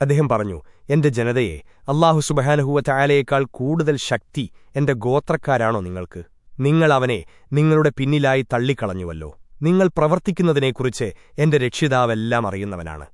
അദ്ദേഹം പറഞ്ഞു എന്റെ ജനതയെ അള്ളാഹു സുബഹാനഹുവ ചായാലയേക്കാൾ കൂടുതൽ ശക്തി എന്റെ ഗോത്രക്കാരാണോ നിങ്ങൾക്ക്? നിങ്ങൾ അവനെ നിങ്ങളുടെ പിന്നിലായി തള്ളിക്കളഞ്ഞുവല്ലോ. നിങ്ങൾ പ്രവർത്തിക്കുന്നതിനെക്കുറിച്ച് എന്റെ രക്ഷിതാവെല്ലാം അറിയുന്നവനാണ്.